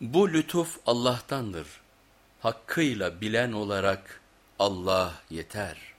Bu lütuf Allah'tandır. Hakkıyla bilen olarak Allah yeter.''